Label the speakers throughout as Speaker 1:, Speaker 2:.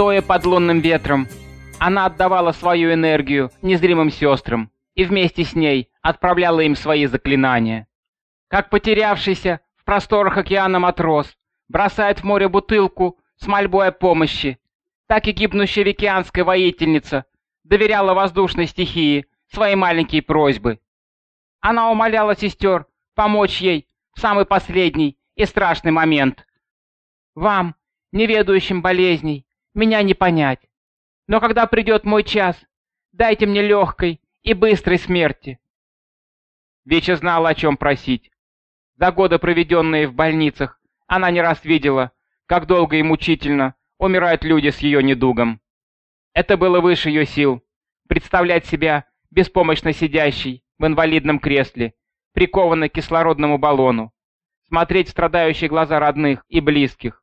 Speaker 1: Стоя под лунным ветром, она отдавала свою энергию незримым сестрам и вместе с ней отправляла им свои заклинания. Как потерявшийся в просторах океана матрос бросает в море бутылку с мольбой о помощи, так и гибнущая викианская воительница доверяла воздушной стихии свои маленькие просьбы. Она умоляла сестер помочь ей в самый последний и страшный момент. «Вам, неведающим болезней, меня не понять. Но когда придет мой час, дайте мне легкой и быстрой смерти». Веча знала, о чем просить. За годы, проведенные в больницах, она не раз видела, как долго и мучительно умирают люди с ее недугом. Это было выше ее сил — представлять себя беспомощно сидящей в инвалидном кресле, прикованной к кислородному баллону, смотреть в страдающие глаза родных и близких,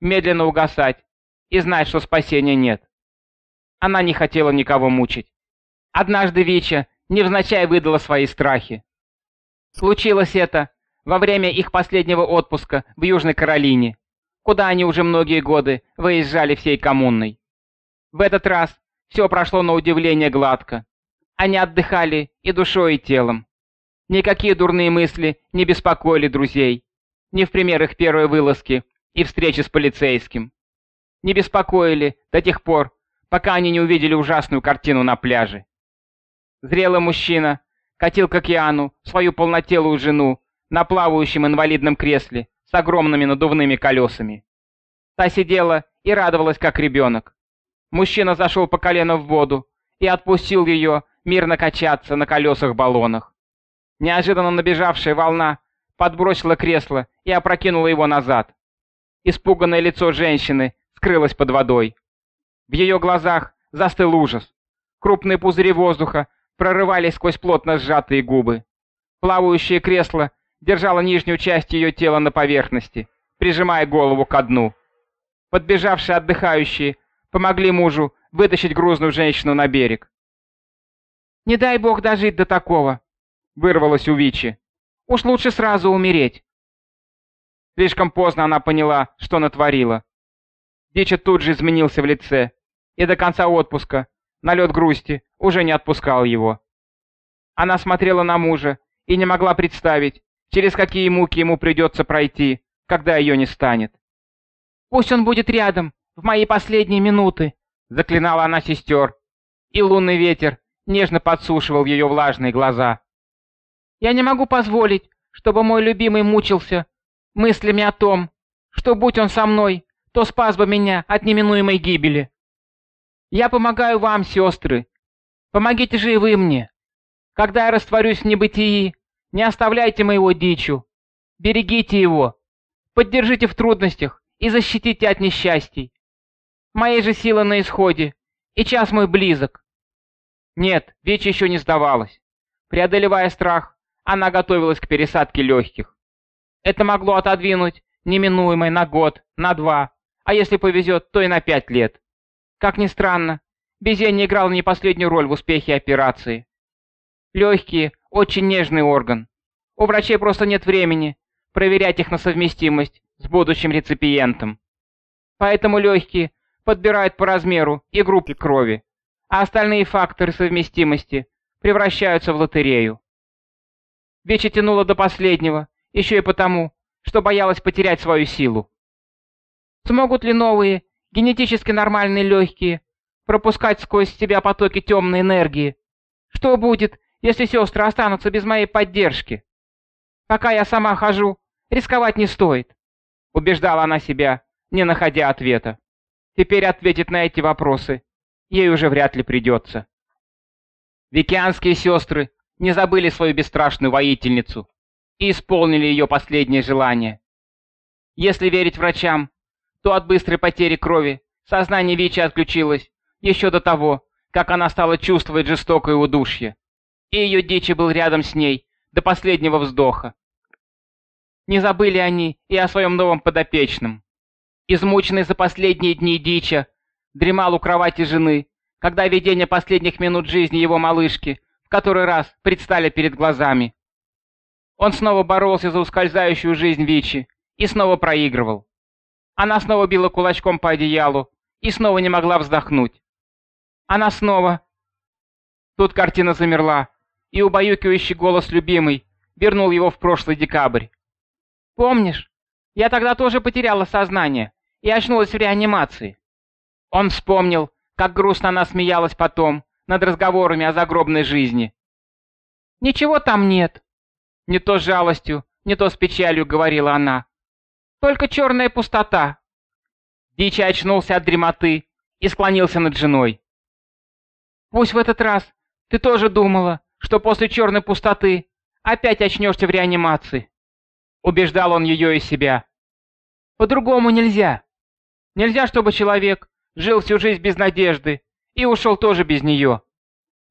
Speaker 1: медленно угасать и знать, что спасения нет. Она не хотела никого мучить. Однажды Вича невзначай выдала свои страхи. Случилось это во время их последнего отпуска в Южной Каролине, куда они уже многие годы выезжали всей коммунной. В этот раз все прошло на удивление гладко. Они отдыхали и душой, и телом. Никакие дурные мысли не беспокоили друзей. Не в пример их первой вылазки и встречи с полицейским. Не беспокоили до тех пор, пока они не увидели ужасную картину на пляже. Зрелый мужчина катил к океану свою полнотелую жену на плавающем инвалидном кресле с огромными надувными колесами. Та сидела и радовалась, как ребенок. Мужчина зашел по колено в воду и отпустил ее мирно качаться на колесах-баллонах. Неожиданно набежавшая волна подбросила кресло и опрокинула его назад. Испуганное лицо женщины скрылось под водой. В ее глазах застыл ужас. Крупные пузыри воздуха прорывались сквозь плотно сжатые губы. Плавающее кресло держало нижнюю часть ее тела на поверхности, прижимая голову ко дну. Подбежавшие отдыхающие помогли мужу вытащить грузную женщину на берег. «Не дай бог дожить до такого!» вырвалось у Вичи. «Уж лучше сразу умереть». Слишком поздно она поняла, что натворила. Дича тут же изменился в лице, и до конца отпуска налет грусти уже не отпускал его. Она смотрела на мужа и не могла представить, через какие муки ему придется пройти, когда ее не станет. «Пусть он будет рядом в мои последние минуты», — заклинала она сестер, и лунный ветер нежно подсушивал ее влажные глаза. Я не могу позволить, чтобы мой любимый мучился мыслями о том, что будь он со мной, то спас бы меня от неминуемой гибели. Я помогаю вам, сестры. Помогите же и вы мне. Когда я растворюсь в небытии, не оставляйте моего дичу. Берегите его. Поддержите в трудностях и защитите от несчастий. Моей же силы на исходе, и час мой близок. Нет, Веча еще не сдавалась. Преодолевая страх, она готовилась к пересадке легких. Это могло отодвинуть неминуемое на год, на два, а если повезет, то и на пять лет. Как ни странно, везение играло не последнюю роль в успехе операции. Легкие – очень нежный орган. У врачей просто нет времени проверять их на совместимость с будущим реципиентом. Поэтому легкие подбирают по размеру и группе крови, а остальные факторы совместимости превращаются в лотерею. Веча тянула до последнего, еще и потому, что боялась потерять свою силу. Смогут ли новые, генетически нормальные легкие пропускать сквозь себя потоки темной энергии? Что будет, если сестры останутся без моей поддержки? Пока я сама хожу, рисковать не стоит, убеждала она себя, не находя ответа. Теперь ответить на эти вопросы ей уже вряд ли придется. Викианские сестры не забыли свою бесстрашную воительницу и исполнили ее последнее желание. Если верить врачам, то от быстрой потери крови сознание Вичи отключилось еще до того, как она стала чувствовать жестокое удушье, и ее дичи был рядом с ней до последнего вздоха. Не забыли они и о своем новом подопечном. Измученный за последние дни дича дремал у кровати жены, когда видение последних минут жизни его малышки в который раз предстали перед глазами. Он снова боролся за ускользающую жизнь Вичи и снова проигрывал. Она снова била кулачком по одеялу и снова не могла вздохнуть. Она снова... Тут картина замерла, и убаюкивающий голос любимый вернул его в прошлый декабрь. «Помнишь, я тогда тоже потеряла сознание и очнулась в реанимации». Он вспомнил, как грустно она смеялась потом над разговорами о загробной жизни. «Ничего там нет», — не то с жалостью, не то с печалью говорила она. «Только черная пустота». Дичи очнулся от дремоты и склонился над женой. «Пусть в этот раз ты тоже думала, что после черной пустоты опять очнешься в реанимации. Убеждал он ее и себя. По-другому нельзя. Нельзя, чтобы человек жил всю жизнь без надежды и ушел тоже без нее.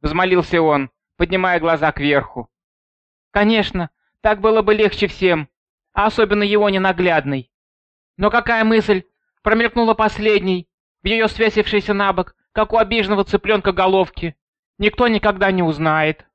Speaker 1: Взмолился он, поднимая глаза кверху. Конечно, так было бы легче всем, а особенно его ненаглядной. Но какая мысль промелькнула последней, в ее свесившейся на бок, как у обиженного цыпленка головки, никто никогда не узнает.